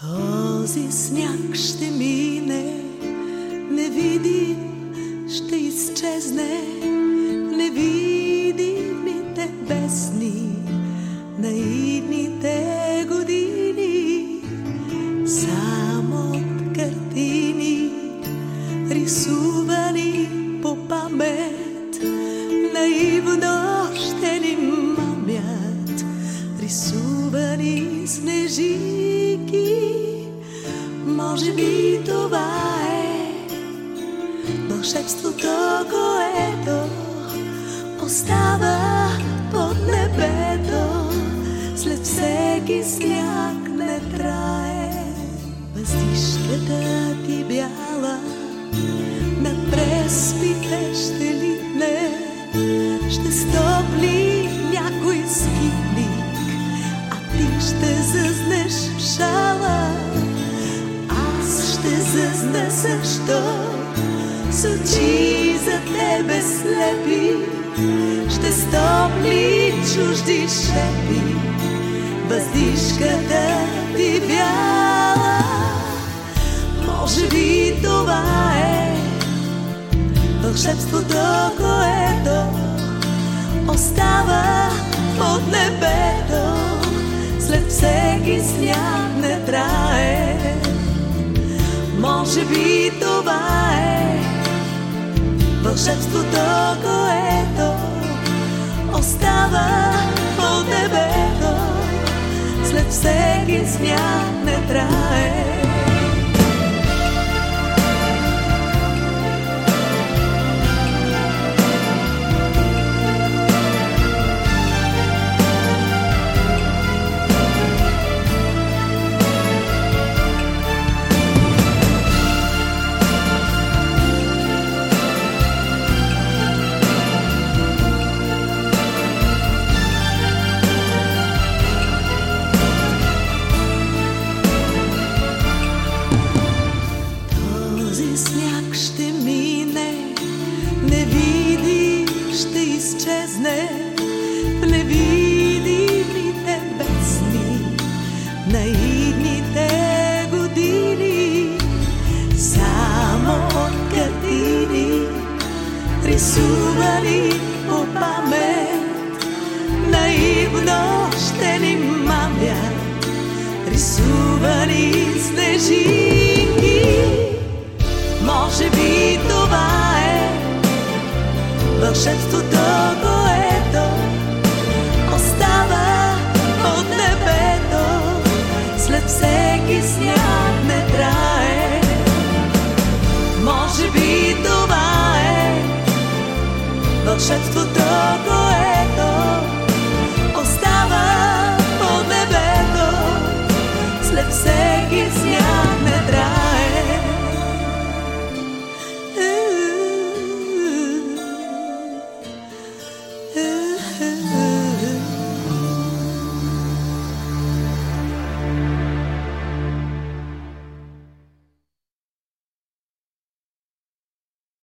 Този сняг ще мине, невидим ще изчезне, невидимите бездни на идните години. Само от картини, рисувани по памет, наивно ще ни мамят, рисувани снежики. Може би това е вълшебството, което остава под небето. След всеки сняг не трае. Въздишката ти бяла също с очи за тебе слепи. Ще стопли чужди шепи, въздишката ти бяла. Може би това е вълшебството, което остава под небето. След всеки сняг не трае. Може би вълшебството, което остава под небето. След всеки сняг не трае. Изчезне в невидимите бездни на години. Само от картини, рисувани по памет, наивно ще ни мамят, рисувани снежинки. вършенството, което остава от небето, след всеки сняг не трае. Може би това е. Вършенството, което остава от небето, след всеки